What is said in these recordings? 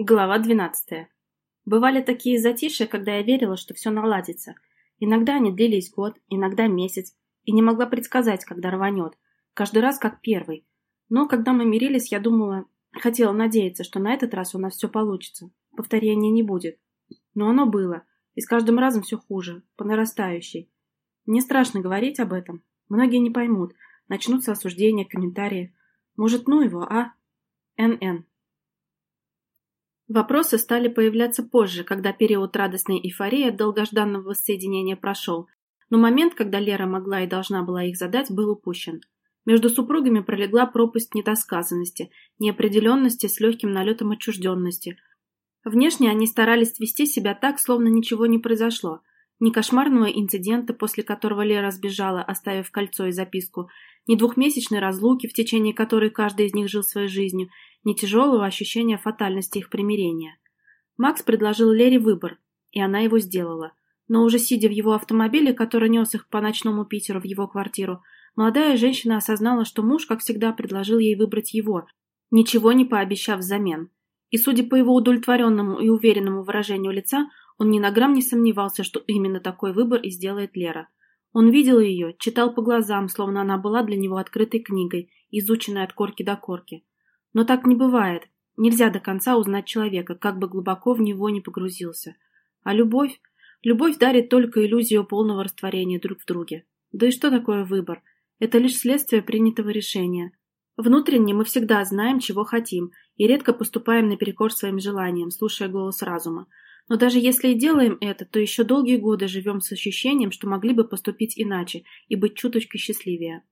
Глава двенадцатая. Бывали такие затишья, когда я верила, что все наладится. Иногда они длились год, иногда месяц, и не могла предсказать, когда рванет. Каждый раз как первый. Но когда мы мирились, я думала, хотела надеяться, что на этот раз у нас все получится. Повторения не будет. Но оно было, и с каждым разом все хуже, по нарастающей. Мне страшно говорить об этом. Многие не поймут. Начнутся осуждения, комментарии. Может, ну его, а? НН. Вопросы стали появляться позже, когда период радостной эйфории от долгожданного воссоединения прошел, но момент, когда Лера могла и должна была их задать, был упущен. Между супругами пролегла пропасть недосказанности, неопределенности с легким налетом отчужденности. Внешне они старались вести себя так, словно ничего не произошло. Ни кошмарного инцидента, после которого Лера сбежала, оставив кольцо и записку, ни двухмесячной разлуки, в течение которой каждый из них жил своей жизнью, ни тяжелого ощущения фатальности их примирения. Макс предложил Лере выбор, и она его сделала. Но уже сидя в его автомобиле, который нес их по ночному Питеру в его квартиру, молодая женщина осознала, что муж, как всегда, предложил ей выбрать его, ничего не пообещав взамен. И, судя по его удовлетворенному и уверенному выражению лица, он ни на грамм не сомневался, что именно такой выбор и сделает Лера. Он видел ее, читал по глазам, словно она была для него открытой книгой, изученной от корки до корки. Но так не бывает. Нельзя до конца узнать человека, как бы глубоко в него не погрузился. А любовь? Любовь дарит только иллюзию полного растворения друг в друге. Да и что такое выбор? Это лишь следствие принятого решения. Внутренне мы всегда знаем, чего хотим, и редко поступаем наперекор своим желаниям, слушая голос разума. Но даже если и делаем это, то еще долгие годы живем с ощущением, что могли бы поступить иначе и быть чуточкой счастливее.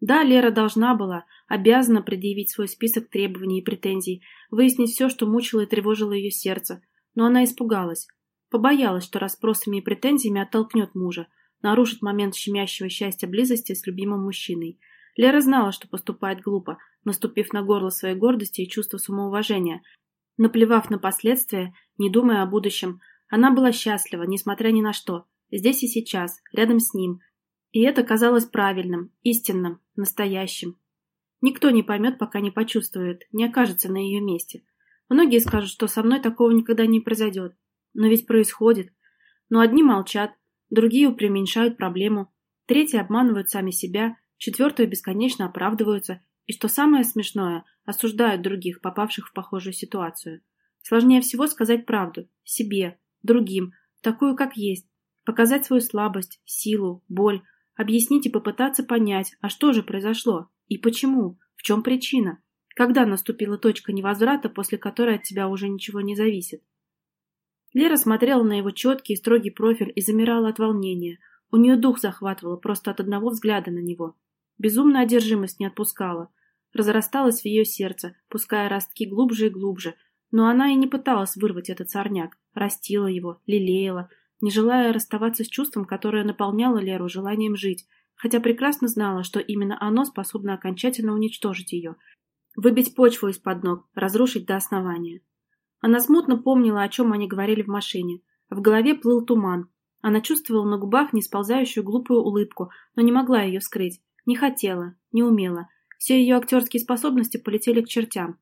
Да, Лера должна была, обязана предъявить свой список требований и претензий, выяснить все, что мучило и тревожило ее сердце. Но она испугалась. Побоялась, что расспросами и претензиями оттолкнет мужа, нарушит момент щемящего счастья близости с любимым мужчиной. Лера знала, что поступает глупо, наступив на горло своей гордости и чувства самоуважения. Наплевав на последствия, не думая о будущем, она была счастлива, несмотря ни на что, здесь и сейчас, рядом с ним, и это казалось правильным, истинным, настоящим. Никто не поймет, пока не почувствует, не окажется на ее месте. Многие скажут, что со мной такого никогда не произойдет. Но ведь происходит. Но одни молчат, другие преуменьшают проблему, третьи обманывают сами себя, четвертые бесконечно оправдываются, и, что самое смешное, осуждают других, попавших в похожую ситуацию. Сложнее всего сказать правду, себе, другим, такую, как есть, показать свою слабость, силу, боль, Объяснить и попытаться понять, а что же произошло? И почему? В чем причина? Когда наступила точка невозврата, после которой от тебя уже ничего не зависит? Лера смотрела на его четкий и строгий профиль и замирала от волнения. У нее дух захватывало просто от одного взгляда на него. Безумная одержимость не отпускала. Разрасталась в ее сердце, пуская ростки глубже и глубже. Но она и не пыталась вырвать этот сорняк. Растила его, лелеяла, не желая расставаться с чувством, которое наполняло Леру желанием жить, хотя прекрасно знала, что именно оно способно окончательно уничтожить ее, выбить почву из-под ног, разрушить до основания. Она смутно помнила, о чем они говорили в машине. В голове плыл туман. Она чувствовала на губах несползающую глупую улыбку, но не могла ее скрыть. Не хотела, не умела. Все ее актерские способности полетели к чертям.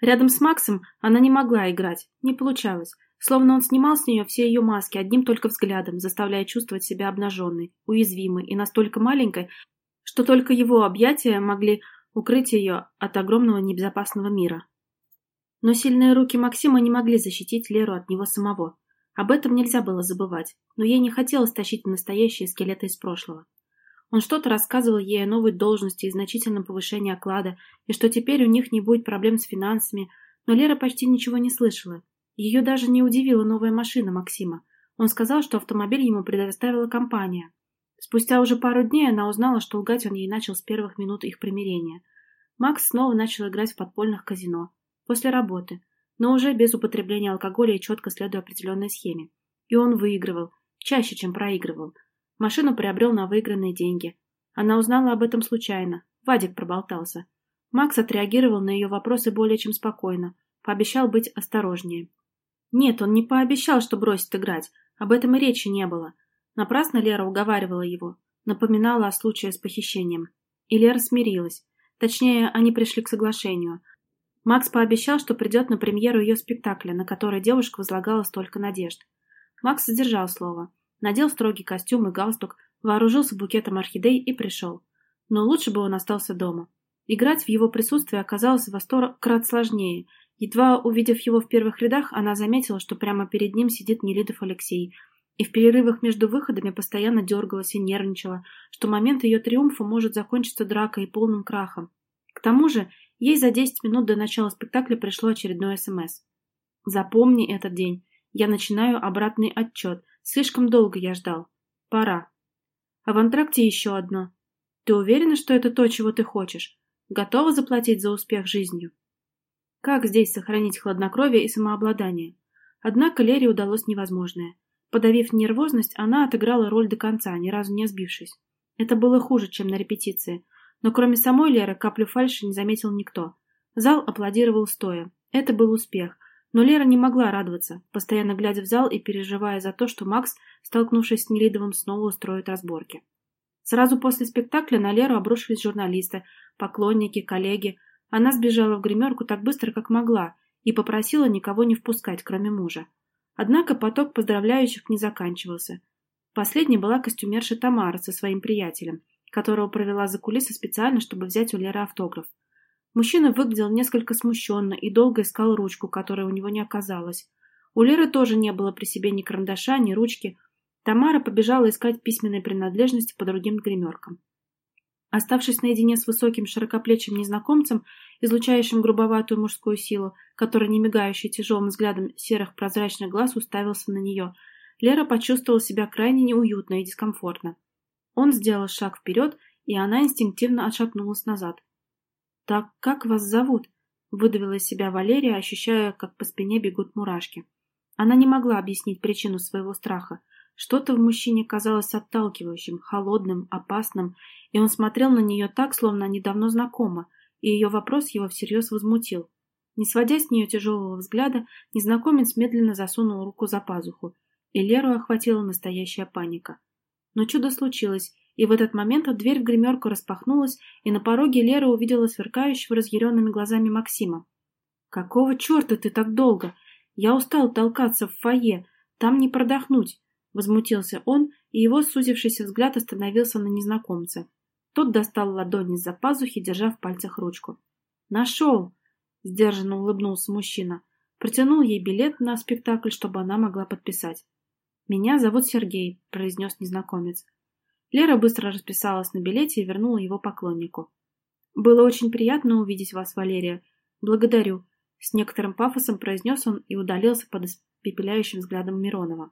Рядом с Максом она не могла играть, не получалось. Словно он снимал с нее все ее маски одним только взглядом, заставляя чувствовать себя обнаженной, уязвимой и настолько маленькой, что только его объятия могли укрыть ее от огромного небезопасного мира. Но сильные руки Максима не могли защитить Леру от него самого. Об этом нельзя было забывать, но ей не хотелось тащить настоящие скелеты из прошлого. Он что-то рассказывал ей о новой должности и значительном повышении оклада, и что теперь у них не будет проблем с финансами, но Лера почти ничего не слышала, ее даже не удивила новая машина Максима. Он сказал, что автомобиль ему предоставила компания. Спустя уже пару дней она узнала, что лгать он ей начал с первых минут их примирения. Макс снова начал играть в подпольных казино. После работы. Но уже без употребления алкоголя и четко следуя определенной схеме. И он выигрывал. Чаще, чем проигрывал. Машину приобрел на выигранные деньги. Она узнала об этом случайно. Вадик проболтался. Макс отреагировал на ее вопросы более чем спокойно. Пообещал быть осторожнее. Нет, он не пообещал, что бросит играть. Об этом и речи не было. Напрасно Лера уговаривала его. Напоминала о случае с похищением. И Лера смирилась. Точнее, они пришли к соглашению. Макс пообещал, что придет на премьеру ее спектакля, на который девушка возлагала столько надежд. Макс задержал слово. Надел строгий костюм и галстук, вооружился букетом орхидей и пришел. Но лучше бы он остался дома. Играть в его присутствии оказалось во сто крат сложнее. Едва увидев его в первых рядах, она заметила, что прямо перед ним сидит Нелидов Алексей, и в перерывах между выходами постоянно дергалась и нервничала, что момент ее триумфа может закончиться дракой и полным крахом. К тому же, ей за 10 минут до начала спектакля пришло очередное СМС. «Запомни этот день. Я начинаю обратный отчет. Слишком долго я ждал. Пора». А в антракте еще одно. «Ты уверена, что это то, чего ты хочешь? Готова заплатить за успех жизнью?» Как здесь сохранить хладнокровие и самообладание? Однако Лере удалось невозможное. Подавив нервозность, она отыграла роль до конца, ни разу не сбившись. Это было хуже, чем на репетиции. Но кроме самой Леры каплю фальши не заметил никто. Зал аплодировал стоя. Это был успех. Но Лера не могла радоваться, постоянно глядя в зал и переживая за то, что Макс, столкнувшись с Нелидовым, снова устроит разборки. Сразу после спектакля на Леру обрушились журналисты, поклонники, коллеги. Она сбежала в гримерку так быстро, как могла, и попросила никого не впускать, кроме мужа. Однако поток поздравляющих не заканчивался. Последней была костюмерша Тамара со своим приятелем, которого провела за кулисы специально, чтобы взять у Леры автограф. Мужчина выглядел несколько смущенно и долго искал ручку, которой у него не оказалось. У Леры тоже не было при себе ни карандаша, ни ручки. Тамара побежала искать письменные принадлежности по другим гримеркам. Оставшись наедине с высоким широкоплечим незнакомцем, излучающим грубоватую мужскую силу, который, не мигающий тяжелым взглядом серых прозрачных глаз, уставился на нее, Лера почувствовала себя крайне неуютно и дискомфортно. Он сделал шаг вперед, и она инстинктивно отшатнулась назад. «Так как вас зовут?» — выдавила из себя Валерия, ощущая, как по спине бегут мурашки. Она не могла объяснить причину своего страха. Что-то в мужчине казалось отталкивающим, холодным, опасным, и он смотрел на нее так, словно они давно знакомы, и ее вопрос его всерьез возмутил. Не сводя с нее тяжелого взгляда, незнакомец медленно засунул руку за пазуху, и Леру охватила настоящая паника. Но чудо случилось, и в этот момент дверь в гримерку распахнулась, и на пороге Лера увидела сверкающего разъяренными глазами Максима. «Какого черта ты так долго? Я устал толкаться в фойе, там не продохнуть!» Возмутился он, и его сузившийся взгляд остановился на незнакомце. Тот достал ладонь из-за пазухи, держа в пальцах ручку. «Нашел!» — сдержанно улыбнулся мужчина. Протянул ей билет на спектакль, чтобы она могла подписать. «Меня зовут Сергей», — произнес незнакомец. Лера быстро расписалась на билете и вернула его поклоннику. «Было очень приятно увидеть вас, Валерия. Благодарю», — с некоторым пафосом произнес он и удалился под испепеляющим взглядом Миронова.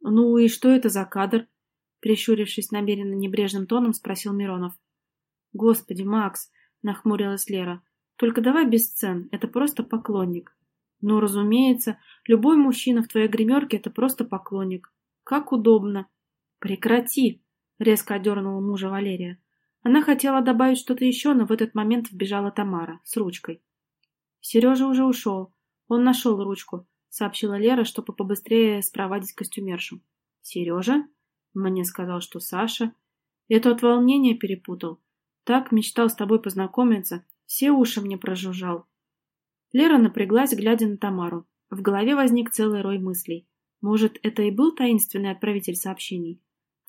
«Ну и что это за кадр?» Прищурившись намеренно небрежным тоном, спросил Миронов. «Господи, Макс!» — нахмурилась Лера. «Только давай без сцен, это просто поклонник». «Ну, разумеется, любой мужчина в твоей гримерке — это просто поклонник. Как удобно!» «Прекрати!» — резко одернула мужа Валерия. Она хотела добавить что-то еще, но в этот момент вбежала Тамара с ручкой. Сережа уже ушел. Он нашел ручку, сообщила Лера, чтобы побыстрее спровадить костюмершу. Сережа? Мне сказал, что Саша. Это от волнения перепутал. Так мечтал с тобой познакомиться. Все уши мне прожужжал. Лера напряглась, глядя на Тамару. В голове возник целый рой мыслей. Может, это и был таинственный отправитель сообщений?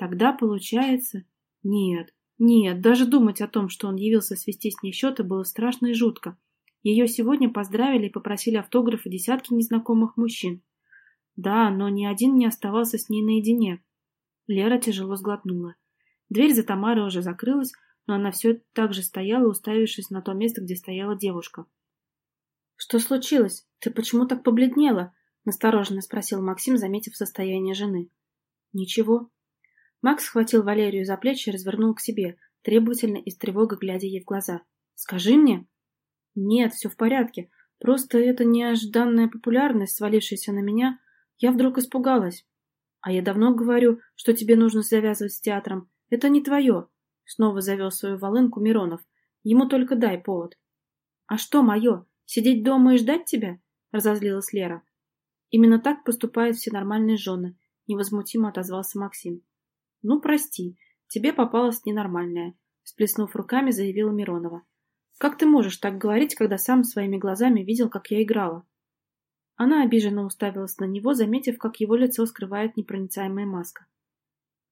Тогда получается... Нет, нет, даже думать о том, что он явился свести с ней счеты, было страшно и жутко. Ее сегодня поздравили и попросили автографы десятки незнакомых мужчин. Да, но ни один не оставался с ней наедине. Лера тяжело сглотнула. Дверь за Тамарой уже закрылась, но она все так же стояла, уставившись на то место, где стояла девушка. «Что случилось? Ты почему так побледнела?» — настороженно спросил Максим, заметив состояние жены. «Ничего». Макс схватил Валерию за плечи и развернул к себе, требовательно и с тревогой глядя ей в глаза. «Скажи мне!» «Нет, все в порядке. Просто эта неожиданная популярность, свалившаяся на меня, я вдруг испугалась. А я давно говорю, что тебе нужно завязывать с театром. Это не твое. Снова завел свою волынку Миронов. Ему только дай повод. А что мое? Сидеть дома и ждать тебя? Разозлилась Лера. Именно так поступают все нормальные жены. Невозмутимо отозвался Максим. Ну, прости, тебе попалась ненормальная. Сплеснув руками, заявила Миронова. Как ты можешь так говорить, когда сам своими глазами видел, как я играла?» Она обиженно уставилась на него, заметив, как его лицо скрывает непроницаемая маска.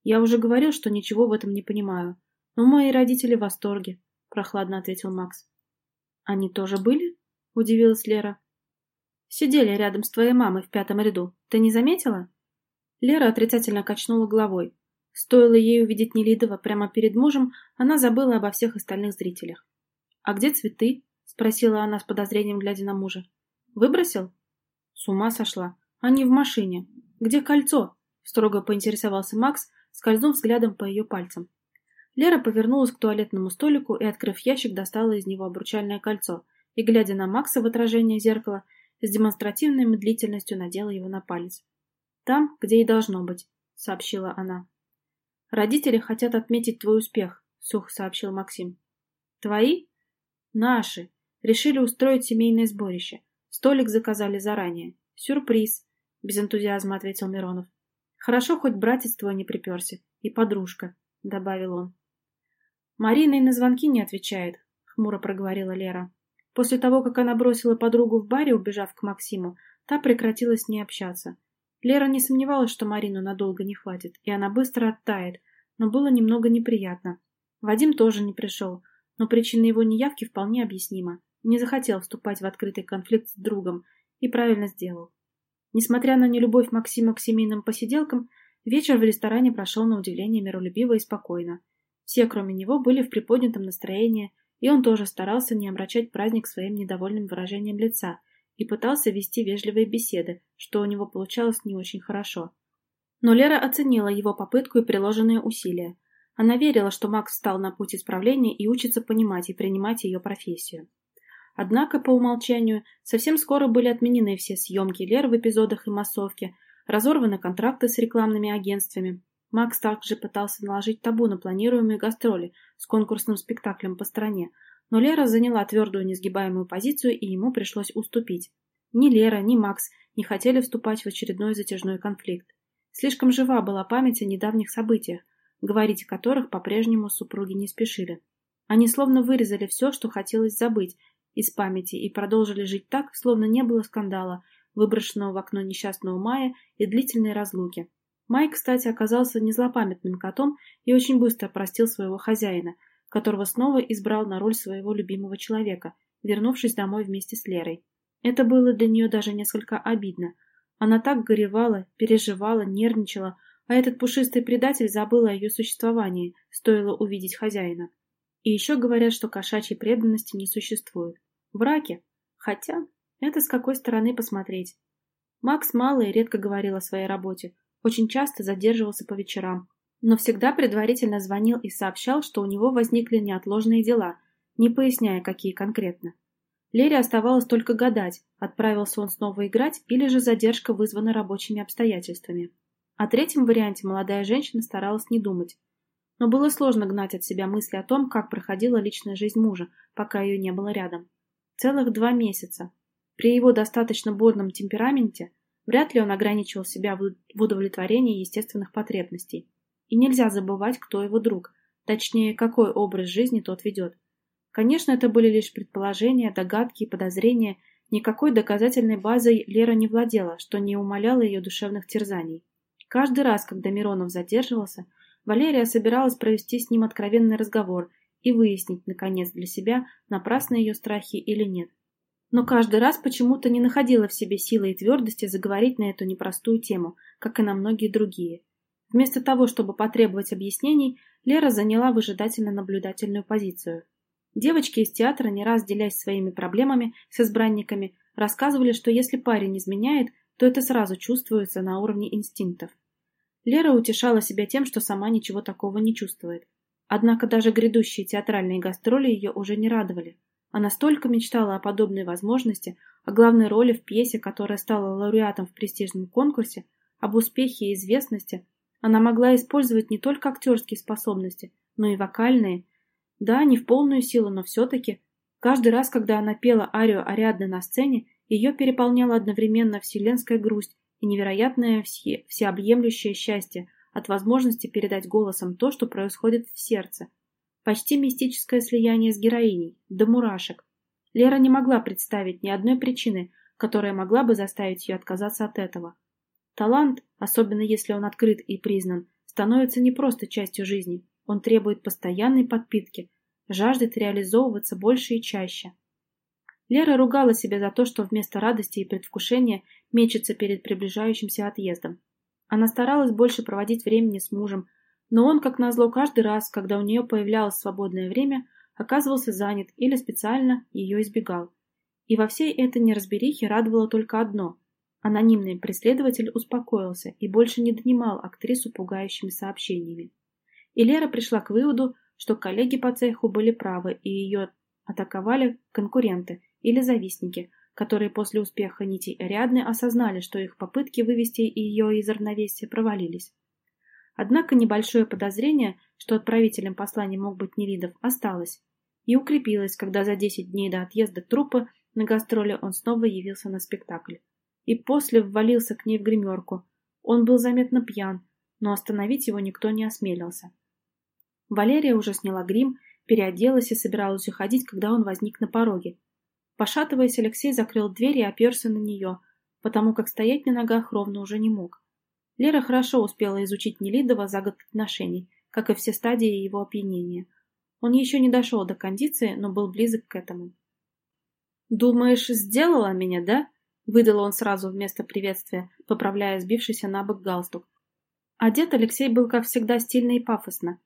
«Я уже говорил, что ничего в этом не понимаю, но мои родители в восторге», — прохладно ответил Макс. «Они тоже были?» — удивилась Лера. «Сидели рядом с твоей мамой в пятом ряду. Ты не заметила?» Лера отрицательно качнула головой. Стоило ей увидеть Нелидова прямо перед мужем, она забыла обо всех остальных зрителях. «А где цветы?» — спросила она с подозрением, глядя на мужа. «Выбросил?» С ума сошла. Они в машине. Где кольцо? Строго поинтересовался Макс, скользнув взглядом по ее пальцам. Лера повернулась к туалетному столику и, открыв ящик, достала из него обручальное кольцо и, глядя на Макса в отражение зеркала, с демонстративной медлительностью надела его на палец. «Там, где и должно быть», — сообщила она. «Родители хотят отметить твой успех», — сухо сообщил Максим. «Твои?» «Наши. Решили устроить семейное сборище. Столик заказали заранее. Сюрприз, без энтузиазма ответил Миронов. Хорошо, хоть братец твой не приперся. И подружка, добавил он. Марина и на звонки не отвечает, хмуро проговорила Лера. После того, как она бросила подругу в баре, убежав к Максиму, та прекратила с ней общаться. Лера не сомневалась, что Марину надолго не хватит, и она быстро оттает, но было немного неприятно. Вадим тоже не пришел, но причина его неявки вполне объяснима. Не захотел вступать в открытый конфликт с другом и правильно сделал. Несмотря на нелюбовь Максима к семейным посиделкам, вечер в ресторане прошел на удивление миролюбиво и спокойно. Все, кроме него, были в приподнятом настроении, и он тоже старался не омрачать праздник своим недовольным выражением лица и пытался вести вежливые беседы, что у него получалось не очень хорошо. Но Лера оценила его попытку и приложенные усилия. Она верила, что Макс встал на путь исправления и учится понимать и принимать ее профессию. Однако, по умолчанию, совсем скоро были отменены все съемки Лер в эпизодах и массовке, разорваны контракты с рекламными агентствами. Макс также пытался наложить табу на планируемые гастроли с конкурсным спектаклем по стране, но Лера заняла твердую несгибаемую позицию, и ему пришлось уступить. Ни Лера, ни Макс не хотели вступать в очередной затяжной конфликт. Слишком жива была память о недавних событиях, говорить о которых по-прежнему супруги не спешили. Они словно вырезали все, что хотелось забыть, из памяти и продолжили жить так, словно не было скандала, выброшенного в окно несчастного Мая и длительной разлуки. Май, кстати, оказался не злопамятным котом и очень быстро простил своего хозяина, которого снова избрал на роль своего любимого человека, вернувшись домой вместе с Лерой. Это было для нее даже несколько обидно. Она так горевала, переживала, нервничала, а этот пушистый предатель забыл о ее существовании, стоило увидеть хозяина. И еще говорят, что кошачьей преданности не существует. Враки. Хотя, это с какой стороны посмотреть. Макс мало и редко говорил о своей работе, очень часто задерживался по вечерам, но всегда предварительно звонил и сообщал, что у него возникли неотложные дела, не поясняя, какие конкретно. Лере оставалось только гадать, отправился он снова играть или же задержка вызвана рабочими обстоятельствами. О третьем варианте молодая женщина старалась не думать. Но было сложно гнать от себя мысли о том, как проходила личная жизнь мужа, пока ее не было рядом. Целых два месяца. При его достаточно бурном темпераменте вряд ли он ограничивал себя в удовлетворении естественных потребностей. И нельзя забывать, кто его друг, точнее, какой образ жизни тот ведет. Конечно, это были лишь предположения, догадки и подозрения, никакой доказательной базой Лера не владела, что не умаляло ее душевных терзаний. Каждый раз, когда Миронов задерживался, Валерия собиралась провести с ним откровенный разговор и выяснить, наконец, для себя, напрасны ее страхи или нет. Но каждый раз почему-то не находила в себе силы и твердости заговорить на эту непростую тему, как и на многие другие. Вместо того, чтобы потребовать объяснений, Лера заняла выжидательно-наблюдательную позицию. Девочки из театра, не раз делясь своими проблемами с избранниками, рассказывали, что если парень изменяет, то это сразу чувствуется на уровне инстинктов. Лера утешала себя тем, что сама ничего такого не чувствует. Однако даже грядущие театральные гастроли ее уже не радовали. Она столько мечтала о подобной возможности, о главной роли в пьесе, которая стала лауреатом в престижном конкурсе, об успехе и известности. Она могла использовать не только актерские способности, но и вокальные. Да, не в полную силу, но все-таки. Каждый раз, когда она пела арию Ариадны на сцене, ее переполняла одновременно вселенская грусть и невероятное все, всеобъемлющее счастье – от возможности передать голосом то, что происходит в сердце. Почти мистическое слияние с героиней, до мурашек. Лера не могла представить ни одной причины, которая могла бы заставить ее отказаться от этого. Талант, особенно если он открыт и признан, становится не просто частью жизни, он требует постоянной подпитки, жаждет реализовываться больше и чаще. Лера ругала себя за то, что вместо радости и предвкушения мечется перед приближающимся отъездом. Она старалась больше проводить времени с мужем, но он, как назло, каждый раз, когда у нее появлялось свободное время, оказывался занят или специально ее избегал. И во всей этой неразберихе радовало только одно – анонимный преследователь успокоился и больше не донимал актрису пугающими сообщениями. И Лера пришла к выводу, что коллеги по цеху были правы, и ее атаковали конкуренты или завистники, которые после успеха нитей Ариадны осознали, что их попытки вывести ее из равновесия провалились. Однако небольшое подозрение, что отправителем послания мог быть Нелидов, осталось и укрепилось, когда за 10 дней до отъезда труппы на гастроли он снова явился на спектакль. И после ввалился к ней в гримерку. Он был заметно пьян, но остановить его никто не осмелился. Валерия уже сняла грим, переоделась и собиралась уходить, когда он возник на пороге. Пошатываясь, Алексей закрыл дверь и оперся на нее, потому как стоять на ногах ровно уже не мог. Лера хорошо успела изучить Нелидова за год отношений, как и все стадии его опьянения. Он еще не дошел до кондиции, но был близок к этому. «Думаешь, сделала меня, да?» — выдал он сразу вместо приветствия, поправляя сбившийся на бок галстук. Одет Алексей был, как всегда, стильно и пафосно.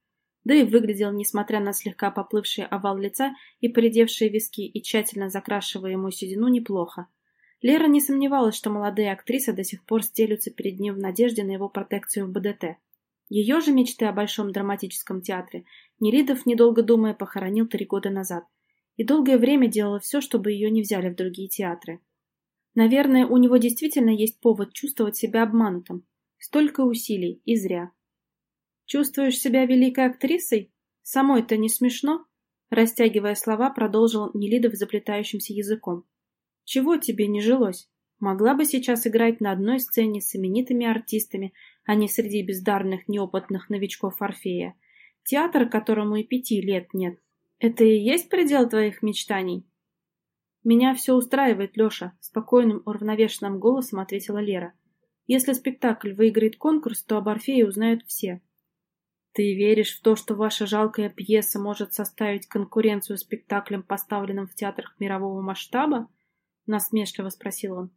Да и выглядел, несмотря на слегка поплывший овал лица и поредевшие виски и тщательно закрашиваемую седину, неплохо. Лера не сомневалась, что молодые актрисы до сих пор стелются перед ним в надежде на его протекцию в БДТ. Ее же мечты о большом драматическом театре Нелидов, недолго думая, похоронил три года назад. И долгое время делала все, чтобы ее не взяли в другие театры. Наверное, у него действительно есть повод чувствовать себя обманутым. Столько усилий, и зря. «Чувствуешь себя великой актрисой? Самой-то не смешно?» Растягивая слова, продолжил Нелидов заплетающимся языком. Чего тебе не жилось? Могла бы сейчас играть на одной сцене с именитыми артистами, а не среди бездарных неопытных новичков Орфея. Театр, которому и пяти лет нет. Это и есть предел твоих мечтаний? Меня все устраивает, Леша, спокойным, уравновешенным голосом ответила Лера. Если спектакль выиграет конкурс, то об Орфее узнают все. Ты веришь в то, что ваша жалкая пьеса может составить конкуренцию спектаклям, поставленным в театрах мирового масштаба? — насмешливо спросил он.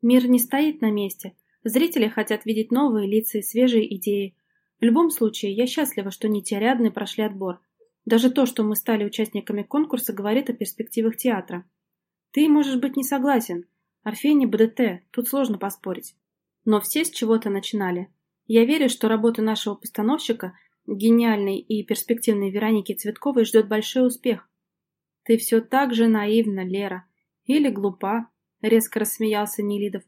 Мир не стоит на месте. Зрители хотят видеть новые лица и свежие идеи. В любом случае, я счастлива, что нитярядны прошли отбор. Даже то, что мы стали участниками конкурса, говорит о перспективах театра. Ты можешь быть не согласен. Орфей не БДТ, тут сложно поспорить. Но все с чего-то начинали. Я верю, что работа нашего постановщика, гениальной и перспективной Вероники Цветковой, ждет большой успех. Ты все так же наивна, Лера. Или глупа, резко рассмеялся Нелидов.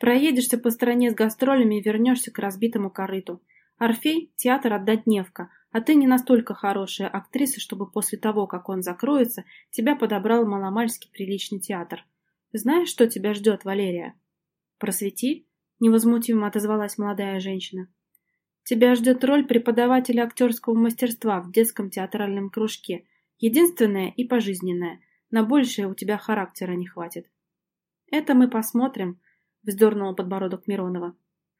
Проедешься по стране с гастролями и вернешься к разбитому корыту. Орфей – театр отдать Невка, а ты не настолько хорошая актриса, чтобы после того, как он закроется, тебя подобрал маломальский приличный театр. Знаешь, что тебя ждет, Валерия? Просвети, невозмутимо отозвалась молодая женщина. Тебя ждет роль преподавателя актерского мастерства в детском театральном кружке, единственная и пожизненная – на большее у тебя характера не хватит. Это мы посмотрим, вздернула подбородок Миронова.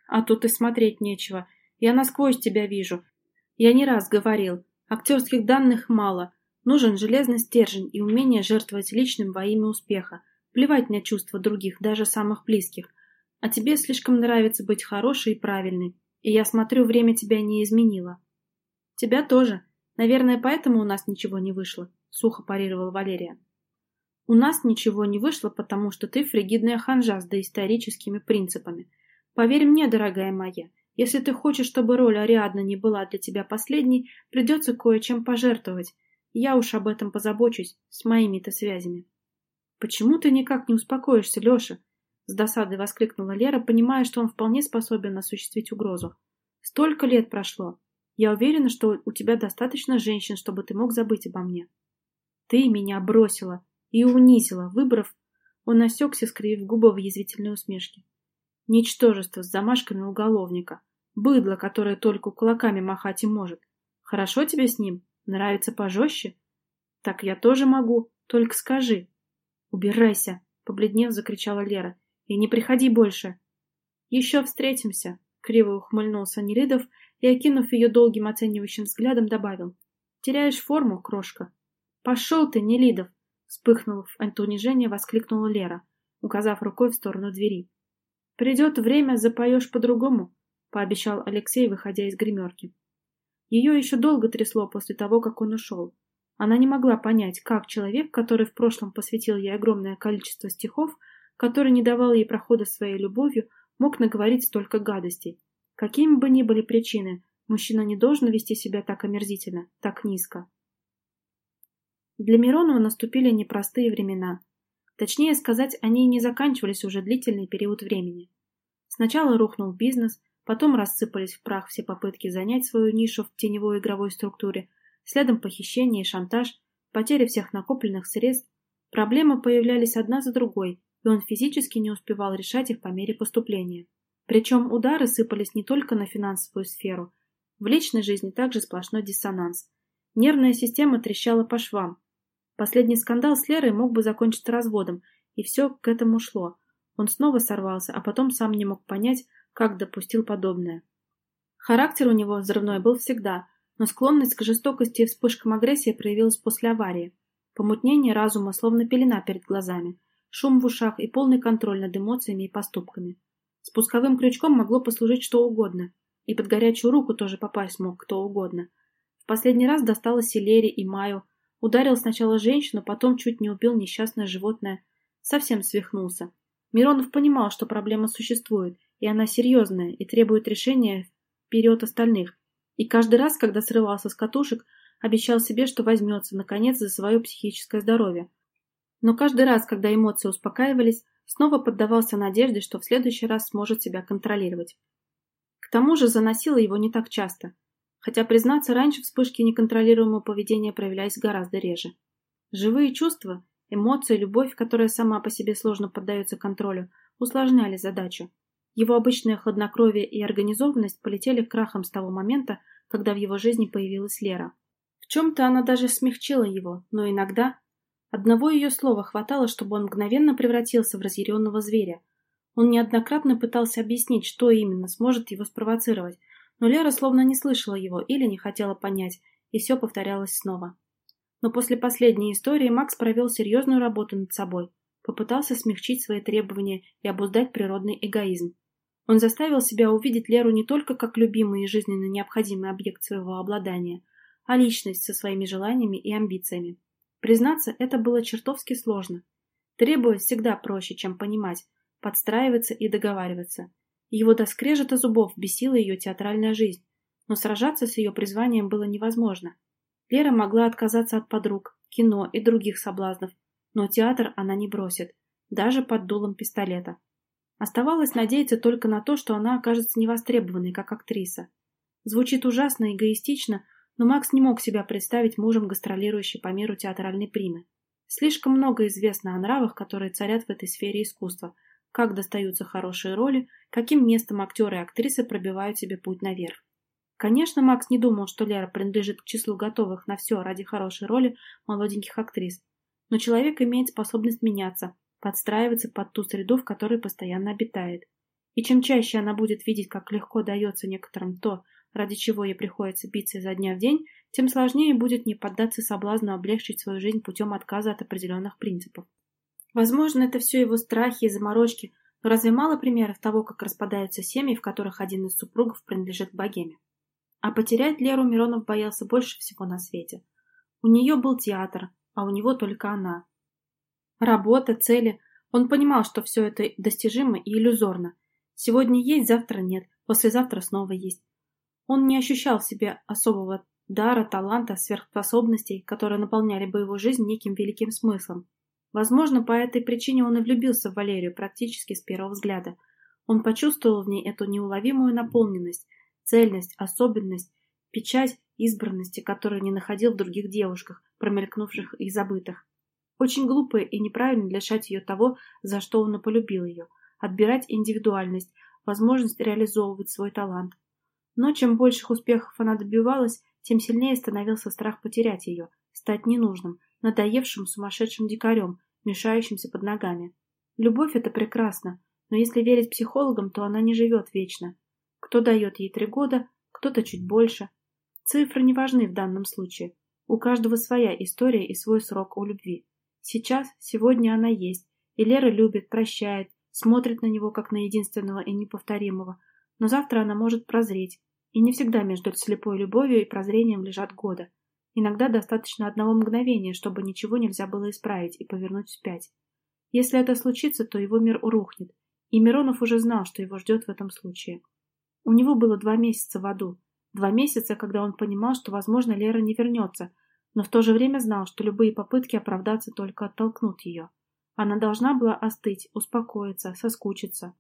А тут и смотреть нечего. Я насквозь тебя вижу. Я не раз говорил, актерских данных мало. Нужен железный стержень и умение жертвовать личным во имя успеха. Плевать на чувства других, даже самых близких. А тебе слишком нравится быть хорошей и правильной. И я смотрю, время тебя не изменило. Тебя тоже. Наверное, поэтому у нас ничего не вышло, сухо парировала Валерия. У нас ничего не вышло, потому что ты фригидная ханжа с доисторическими принципами. Поверь мне, дорогая моя, если ты хочешь, чтобы роль Ариадны не была для тебя последней, придется кое-чем пожертвовать. Я уж об этом позабочусь, с моими-то связями. Почему ты никак не успокоишься, Леша? С досадой воскликнула Лера, понимая, что он вполне способен осуществить угрозу. Столько лет прошло. Я уверена, что у тебя достаточно женщин, чтобы ты мог забыть обо мне. Ты меня бросила, и унизила, выбрав, он осекся, скривив губы в язвительной усмешке. Ничтожество с замашками уголовника, быдло, которое только кулаками махать и может. Хорошо тебе с ним? Нравится пожестче? Так я тоже могу, только скажи. Убирайся, побледнев, закричала Лера. И не приходи больше. Еще встретимся, криво ухмыльнулся Нелидов и, окинув ее долгим оценивающим взглядом, добавил. Теряешь форму, крошка. Пошел ты, Нелидов! Вспыхнув от унижения, воскликнула Лера, указав рукой в сторону двери. Придет время, запоешь по-другому, пообещал Алексей, выходя из гримерки. Ее еще долго трясло после того, как он ушел. Она не могла понять, как человек, который в прошлом посвятил ей огромное количество стихов, который не давал ей прохода своей любовью, мог наговорить столько гадостей. Какими бы ни были причины, мужчина не должен вести себя так омерзительно, так низко. Для Миронова наступили непростые времена. Точнее сказать, они не заканчивались уже длительный период времени. Сначала рухнул бизнес, потом рассыпались в прах все попытки занять свою нишу в теневой игровой структуре, следом похищение и шантаж, потеря всех накопленных средств. Проблемы появлялись одна за другой, и он физически не успевал решать их по мере поступления. Причем удары сыпались не только на финансовую сферу. В личной жизни также сплошной диссонанс. Нервная система трещала по швам, Последний скандал с Лерой мог бы закончиться разводом, и все к этому шло. Он снова сорвался, а потом сам не мог понять, как допустил подобное. Характер у него взрывной был всегда, но склонность к жестокости и вспышкам агрессии проявилась после аварии. Помутнение разума словно пелена перед глазами, шум в ушах и полный контроль над эмоциями и поступками. Спусковым крючком могло послужить что угодно, и под горячую руку тоже попасть мог кто угодно. В последний раз досталось и Лере, и Маю, Ударил сначала женщину, потом чуть не убил несчастное животное. Совсем свихнулся. Миронов понимал, что проблема существует, и она серьезная, и требует решения вперед остальных. И каждый раз, когда срывался с катушек, обещал себе, что возьмется, наконец, за свое психическое здоровье. Но каждый раз, когда эмоции успокаивались, снова поддавался надежде, что в следующий раз сможет себя контролировать. К тому же заносило его не так часто. Хотя, признаться, раньше вспышки неконтролируемого поведения проявлялись гораздо реже. Живые чувства, эмоции, любовь, которая сама по себе сложно поддается контролю, усложняли задачу. Его обычное хладнокровие и организованность полетели крахом с того момента, когда в его жизни появилась Лера. В чем-то она даже смягчила его, но иногда... Одного ее слова хватало, чтобы он мгновенно превратился в разъяренного зверя. Он неоднократно пытался объяснить, что именно сможет его спровоцировать, но Лера словно не слышала его или не хотела понять, и все повторялось снова. Но после последней истории Макс провел серьезную работу над собой, попытался смягчить свои требования и обуздать природный эгоизм. Он заставил себя увидеть Леру не только как любимый и жизненно необходимый объект своего обладания, а личность со своими желаниями и амбициями. Признаться, это было чертовски сложно. Требовать всегда проще, чем понимать, подстраиваться и договариваться. Его до скрежета зубов бесила ее театральная жизнь, но сражаться с ее призванием было невозможно. Лера могла отказаться от подруг, кино и других соблазнов, но театр она не бросит, даже под дулом пистолета. Оставалось надеяться только на то, что она окажется невостребованной как актриса. Звучит ужасно эгоистично, но Макс не мог себя представить мужем, гастролирующей по миру театральной примы. Слишком много известно о нравах, которые царят в этой сфере искусства, как достаются хорошие роли, каким местом актеры и актрисы пробивают себе путь наверх. Конечно, Макс не думал, что Лера принадлежит к числу готовых на все ради хорошей роли молоденьких актрис. Но человек имеет способность меняться, подстраиваться под ту среду, в которой постоянно обитает. И чем чаще она будет видеть, как легко дается некоторым то, ради чего ей приходится биться изо дня в день, тем сложнее будет не поддаться соблазну облегчить свою жизнь путем отказа от определенных принципов. Возможно, это все его страхи и заморочки, но разве мало примеров того, как распадаются семьи, в которых один из супругов принадлежит богеме? А потерять Леру Миронов боялся больше всего на свете. У нее был театр, а у него только она. Работа, цели. Он понимал, что все это достижимо и иллюзорно. Сегодня есть, завтра нет, послезавтра снова есть. Он не ощущал в себе особого дара, таланта, сверхспособностей, которые наполняли бы его жизнь неким великим смыслом. Возможно, по этой причине он и влюбился в Валерию практически с первого взгляда. Он почувствовал в ней эту неуловимую наполненность, цельность, особенность, печать избранности, которую не находил в других девушках, промелькнувших и забытых. Очень глупо и неправильно лишать ее того, за что он и полюбил ее, отбирать индивидуальность, возможность реализовывать свой талант. Но чем больших успехов она добивалась, тем сильнее становился страх потерять ее, стать ненужным, надоевшим сумасшедшим дикарем, мешающимся под ногами. Любовь — это прекрасно, но если верить психологам, то она не живет вечно. Кто дает ей три года, кто-то чуть больше. Цифры не важны в данном случае. У каждого своя история и свой срок у любви. Сейчас, сегодня она есть, и Лера любит, прощает, смотрит на него как на единственного и неповторимого, но завтра она может прозреть, и не всегда между слепой любовью и прозрением лежат годы. Иногда достаточно одного мгновения, чтобы ничего нельзя было исправить и повернуть вспять. Если это случится, то его мир рухнет, и Миронов уже знал, что его ждет в этом случае. У него было два месяца в аду, два месяца, когда он понимал, что, возможно, Лера не вернется, но в то же время знал, что любые попытки оправдаться только оттолкнут ее. Она должна была остыть, успокоиться, соскучиться.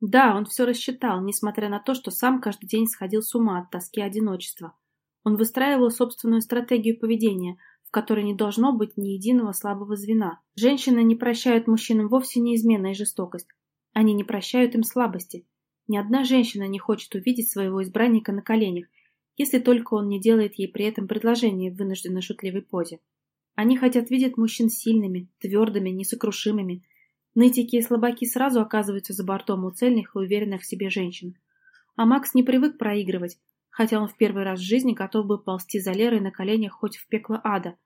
Да, он все рассчитал, несмотря на то, что сам каждый день сходил с ума от тоски одиночества. Он выстраивал собственную стратегию поведения, в которой не должно быть ни единого слабого звена. Женщины не прощают мужчинам вовсе не измена и жестокость. Они не прощают им слабости. Ни одна женщина не хочет увидеть своего избранника на коленях, если только он не делает ей при этом предложение в вынужденно шутливой позе. Они хотят видеть мужчин сильными, твердыми, несокрушимыми, Нытики и слабаки сразу оказываются за бортом у цельных и уверенных в себе женщин. А Макс не привык проигрывать, хотя он в первый раз в жизни готов был ползти за Лерой на коленях хоть в пекло ада,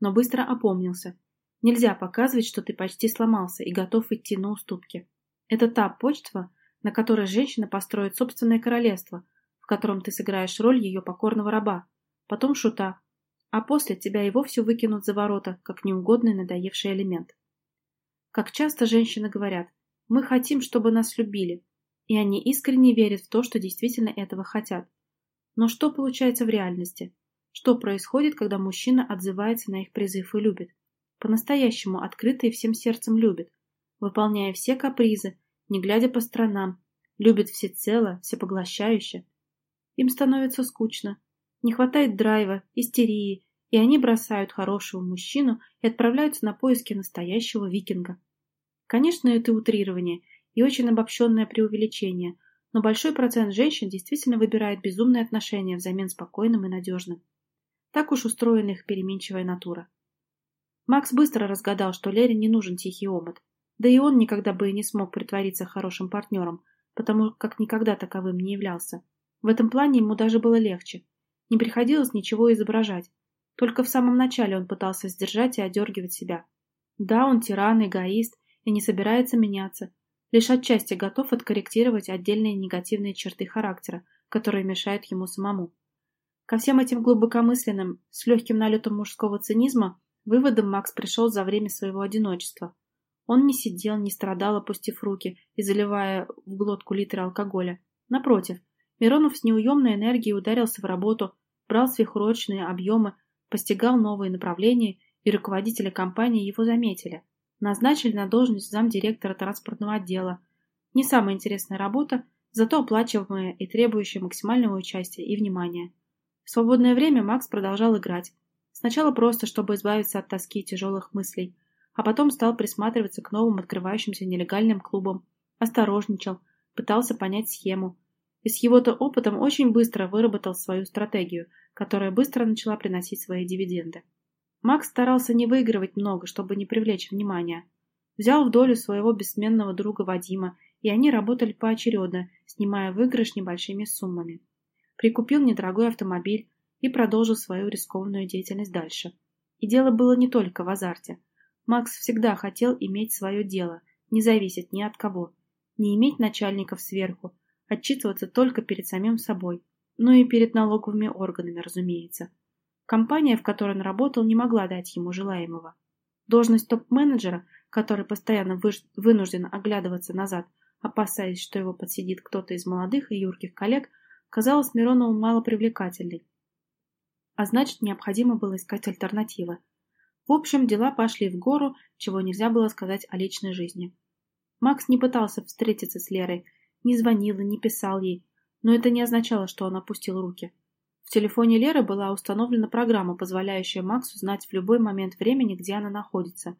но быстро опомнился. Нельзя показывать, что ты почти сломался и готов идти на уступки. Это та почва, на которой женщина построит собственное королевство, в котором ты сыграешь роль ее покорного раба, потом шута, а после тебя и вовсе выкинут за ворота, как неугодный надоевший элемент. Как часто женщины говорят, мы хотим, чтобы нас любили, и они искренне верят в то, что действительно этого хотят. Но что получается в реальности? Что происходит, когда мужчина отзывается на их призыв и любит? По-настоящему открыто и всем сердцем любит, выполняя все капризы, не глядя по сторонам, любит всецело, всепоглощающе. Им становится скучно, не хватает драйва, истерии, и они бросают хорошего мужчину и отправляются на поиски настоящего викинга. Конечно, это утрирование и очень обобщенное преувеличение, но большой процент женщин действительно выбирает безумные отношения взамен спокойным и надежным. Так уж устроена их переменчивая натура. Макс быстро разгадал, что Лере не нужен тихий омут, да и он никогда бы и не смог притвориться хорошим партнером, потому как никогда таковым не являлся. В этом плане ему даже было легче. Не приходилось ничего изображать. Только в самом начале он пытался сдержать и одергивать себя. Да, он тиран, эгоист и не собирается меняться, лишь отчасти готов откорректировать отдельные негативные черты характера, которые мешают ему самому. Ко всем этим глубокомысленным, с легким налетом мужского цинизма, выводом Макс пришел за время своего одиночества. Он не сидел, не страдал, опустив руки и заливая в глотку литры алкоголя. Напротив, Миронов с неуемной энергией ударился в работу, брал сверхурочные объемы, постигал новые направления, и руководители компании его заметили – Назначили на должность замдиректора транспортного отдела. Не самая интересная работа, зато оплачиваемая и требующая максимального участия и внимания. В свободное время Макс продолжал играть. Сначала просто, чтобы избавиться от тоски и тяжелых мыслей, а потом стал присматриваться к новым открывающимся нелегальным клубам. Осторожничал, пытался понять схему. И с его-то опытом очень быстро выработал свою стратегию, которая быстро начала приносить свои дивиденды. Макс старался не выигрывать много, чтобы не привлечь внимания. Взял в долю своего бессменного друга Вадима, и они работали поочередно, снимая выигрыш небольшими суммами. Прикупил недорогой автомобиль и продолжил свою рискованную деятельность дальше. И дело было не только в азарте. Макс всегда хотел иметь свое дело, не зависеть ни от кого, не иметь начальников сверху, отчитываться только перед самим собой, ну и перед налоговыми органами, разумеется. Компания, в которой он работал, не могла дать ему желаемого. Должность топ-менеджера, который постоянно вынужден оглядываться назад, опасаясь, что его подсидит кто-то из молодых и юрких коллег, казалась Миронову малопривлекательной. А значит, необходимо было искать альтернативы. В общем, дела пошли в гору, чего нельзя было сказать о личной жизни. Макс не пытался встретиться с Лерой, не звонил и не писал ей, но это не означало, что он опустил руки. В телефоне Леры была установлена программа, позволяющая Максу знать в любой момент времени, где она находится.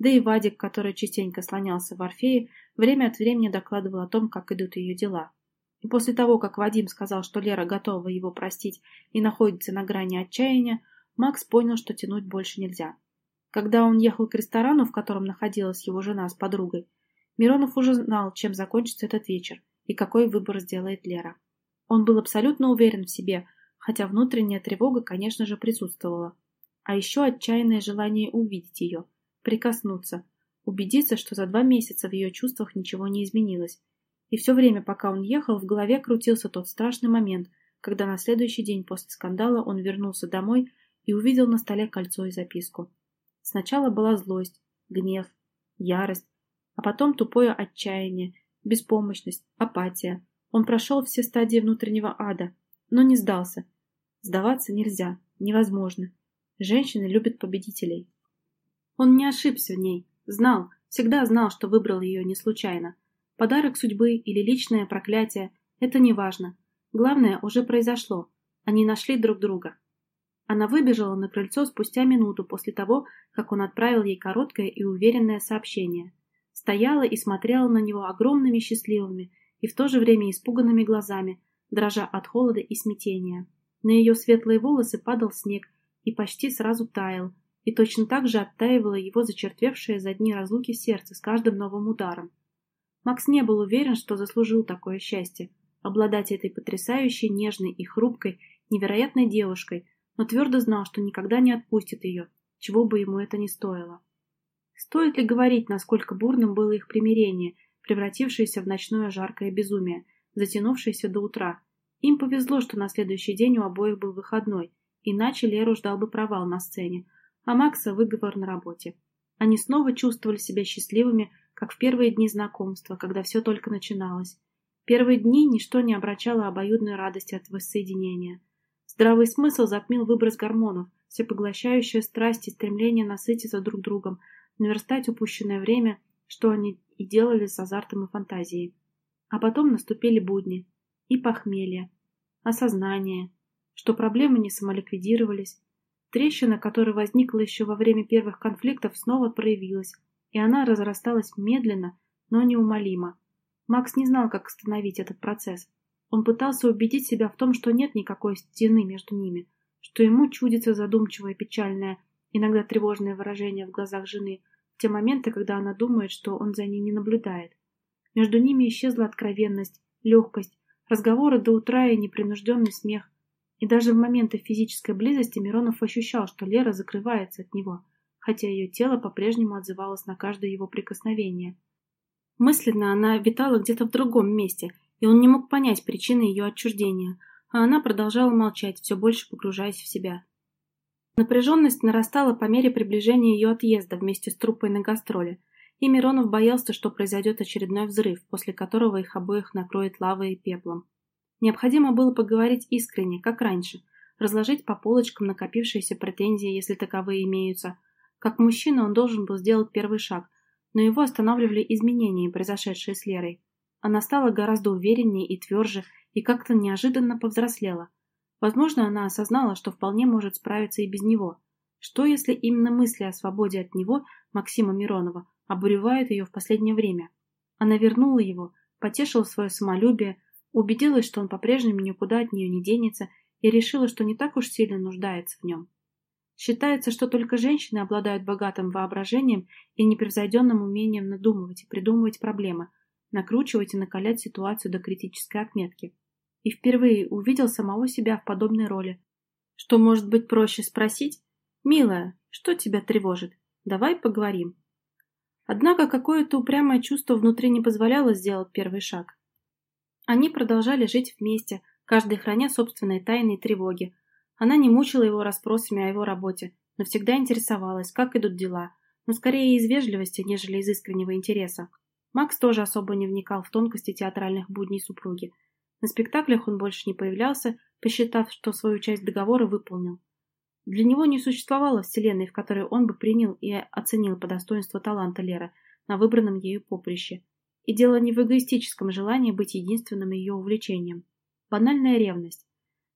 Да и Вадик, который частенько слонялся в Орфее, время от времени докладывал о том, как идут ее дела. И после того, как Вадим сказал, что Лера готова его простить и находится на грани отчаяния, Макс понял, что тянуть больше нельзя. Когда он ехал к ресторану, в котором находилась его жена с подругой, Миронов уже знал, чем закончится этот вечер и какой выбор сделает Лера. Он был абсолютно уверен в себе, хотя внутренняя тревога, конечно же, присутствовала. А еще отчаянное желание увидеть ее, прикоснуться, убедиться, что за два месяца в ее чувствах ничего не изменилось. И все время, пока он ехал, в голове крутился тот страшный момент, когда на следующий день после скандала он вернулся домой и увидел на столе кольцо и записку. Сначала была злость, гнев, ярость, а потом тупое отчаяние, беспомощность, апатия. Он прошел все стадии внутреннего ада, но не сдался. Сдаваться нельзя, невозможно. Женщины любят победителей. Он не ошибся в ней, знал, всегда знал, что выбрал ее не случайно. Подарок судьбы или личное проклятие – это не важно. Главное, уже произошло. Они нашли друг друга. Она выбежала на крыльцо спустя минуту после того, как он отправил ей короткое и уверенное сообщение. Стояла и смотрела на него огромными счастливыми и в то же время испуганными глазами, дрожа от холода и смятения. На ее светлые волосы падал снег и почти сразу таял, и точно так же оттаивало его зачерствевшее за дни разлуки сердце с каждым новым ударом. Макс не был уверен, что заслужил такое счастье, обладать этой потрясающей, нежной и хрупкой, невероятной девушкой, но твердо знал, что никогда не отпустит ее, чего бы ему это ни стоило. Стоит ли говорить, насколько бурным было их примирение, превратившееся в ночное жаркое безумие, затянувшееся до утра? Им повезло, что на следующий день у обоих был выходной, иначе Леру ждал бы провал на сцене, а Макса выговор на работе. Они снова чувствовали себя счастливыми, как в первые дни знакомства, когда все только начиналось. Первые дни ничто не обращало обоюдной радости от воссоединения. Здравый смысл затмил выброс гормонов, всепоглощающая страсть и стремление насытиться друг другом, наверстать упущенное время, что они и делали с азартом и фантазией. А потом наступили будни, и похмелье, осознание, что проблемы не самоликвидировались, Трещина, которая возникла еще во время первых конфликтов, снова проявилась, и она разрасталась медленно, но неумолимо. Макс не знал, как остановить этот процесс. Он пытался убедить себя в том, что нет никакой стены между ними, что ему чудится задумчивое, печальное, иногда тревожное выражение в глазах жены, в те моменты, когда она думает, что он за ней не наблюдает. Между ними исчезла откровенность, легкость, разговоры до утра и непринужденный смех, и даже в моменты физической близости Миронов ощущал, что Лера закрывается от него, хотя ее тело по-прежнему отзывалось на каждое его прикосновение. Мысленно она витала где-то в другом месте, и он не мог понять причины ее отчуждения, а она продолжала молчать, все больше погружаясь в себя. Напряженность нарастала по мере приближения ее отъезда вместе с труппой на гастроли, и Миронов боялся, что произойдет очередной взрыв, после которого их обоих накроет лавой и пеплом. Необходимо было поговорить искренне, как раньше, разложить по полочкам накопившиеся претензии, если таковые имеются. Как мужчина он должен был сделать первый шаг, но его останавливали изменения, произошедшие с Лерой. Она стала гораздо увереннее и тверже, и как-то неожиданно повзрослела. Возможно, она осознала, что вполне может справиться и без него. Что, если именно мысли о свободе от него, Максима Миронова, обуревают ее в последнее время? Она вернула его, потешила свое самолюбие, убедилась, что он по-прежнему никуда от нее не денется, и решила, что не так уж сильно нуждается в нем. Считается, что только женщины обладают богатым воображением и непревзойденным умением надумывать и придумывать проблемы, накручивать и накалять ситуацию до критической отметки. И впервые увидел самого себя в подобной роли. Что может быть проще спросить? «Милая, что тебя тревожит? Давай поговорим». Однако какое-то упрямое чувство внутри не позволяло сделать первый шаг. Они продолжали жить вместе, каждый храня собственные тайны и тревоги. Она не мучила его расспросами о его работе, но всегда интересовалась, как идут дела, но скорее из вежливости, нежели из искреннего интереса. Макс тоже особо не вникал в тонкости театральных будней супруги. На спектаклях он больше не появлялся, посчитав, что свою часть договора выполнил. Для него не существовало вселенной, в которой он бы принял и оценил по достоинству таланта Леры на выбранном ею поприще. И дело не в эгоистическом желании быть единственным ее увлечением. Банальная ревность.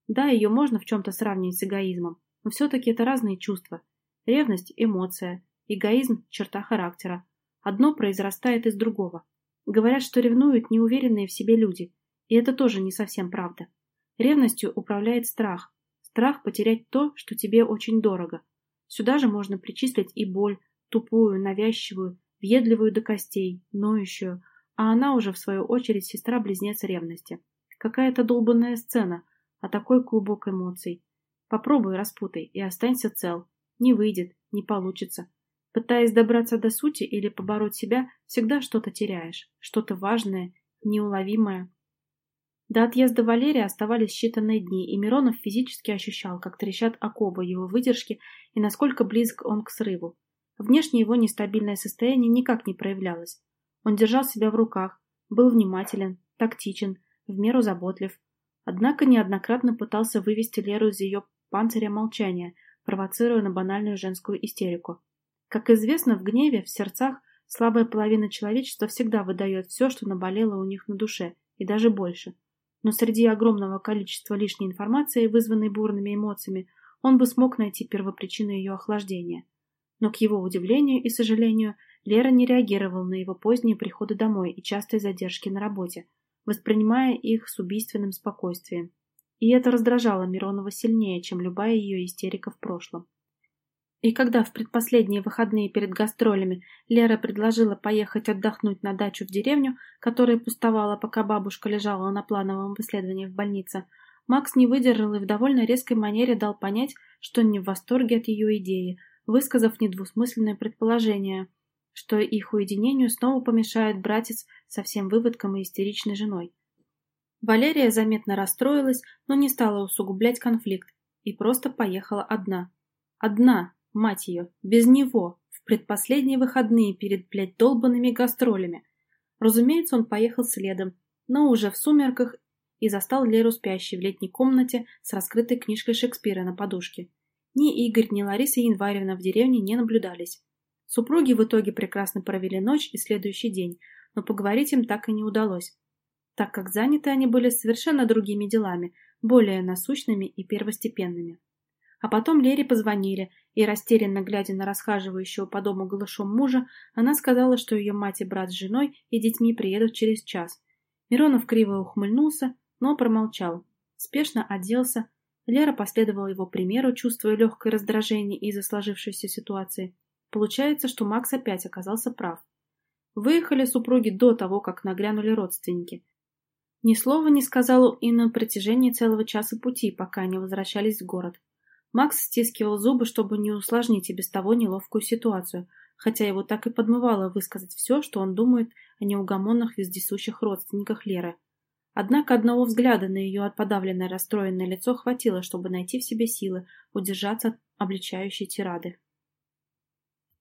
Да, ее можно в чем-то сравнивать с эгоизмом, но все-таки это разные чувства. Ревность – эмоция, эгоизм – черта характера. Одно произрастает из другого. Говорят, что ревнуют неуверенные в себе люди. И это тоже не совсем правда. Ревностью управляет страх. Страх потерять то, что тебе очень дорого. Сюда же можно причислить и боль, тупую, навязчивую, въедливую до костей, ноющую, а она уже, в свою очередь, сестра-близнец ревности. Какая-то долбанная сцена, а такой клубок эмоций. Попробуй распутай и останься цел. Не выйдет, не получится. Пытаясь добраться до сути или побороть себя, всегда что-то теряешь, что-то важное, неуловимое. До отъезда Валерия оставались считанные дни, и Миронов физически ощущал, как трещат оковы его выдержки и насколько близок он к срыву. Внешне его нестабильное состояние никак не проявлялось. Он держал себя в руках, был внимателен, тактичен, в меру заботлив. Однако неоднократно пытался вывести Леру из ее панциря молчания, провоцируя на банальную женскую истерику. Как известно, в гневе, в сердцах, слабая половина человечества всегда выдает все, что наболело у них на душе, и даже больше. Но среди огромного количества лишней информации, вызванной бурными эмоциями, он бы смог найти первопричину ее охлаждения. Но к его удивлению и сожалению, Лера не реагировала на его поздние приходы домой и частые задержки на работе, воспринимая их с убийственным спокойствием. И это раздражало Миронова сильнее, чем любая ее истерика в прошлом. И когда в предпоследние выходные перед гастролями Лера предложила поехать отдохнуть на дачу в деревню, которая пустовала, пока бабушка лежала на плановом обследовании в больнице, Макс не выдержал и в довольно резкой манере дал понять, что не в восторге от ее идеи, высказав недвусмысленное предположение, что их уединению снова помешает братец со всем выводком и истеричной женой. Валерия заметно расстроилась, но не стала усугублять конфликт и просто поехала одна. Одна, мать ее, без него, в предпоследние выходные перед, блядь, долбанными гастролями. Разумеется, он поехал следом, но уже в сумерках и застал Леру спящей в летней комнате с раскрытой книжкой Шекспира на подушке. Ни Игорь, ни Лариса Январевна в деревне не наблюдались. Супруги в итоге прекрасно провели ночь и следующий день, но поговорить им так и не удалось, так как заняты они были совершенно другими делами, более насущными и первостепенными. А потом Лере позвонили, и, растерянно глядя на расхаживающего по дому голышом мужа, она сказала, что ее мать и брат с женой и детьми приедут через час. Миронов криво ухмыльнулся, но промолчал. Спешно оделся. Лера последовала его примеру, чувствуя легкое раздражение из-за сложившейся ситуации. Получается, что Макс опять оказался прав. Выехали супруги до того, как нагрянули родственники. Ни слова не сказал и на протяжении целого часа пути, пока они возвращались в город. Макс стискивал зубы, чтобы не усложнить и без того неловкую ситуацию, хотя его так и подмывало высказать все, что он думает о неугомонных вездесущих родственниках Леры. Однако одного взгляда на ее подавленное расстроенное лицо хватило, чтобы найти в себе силы удержаться от обличающей тирады.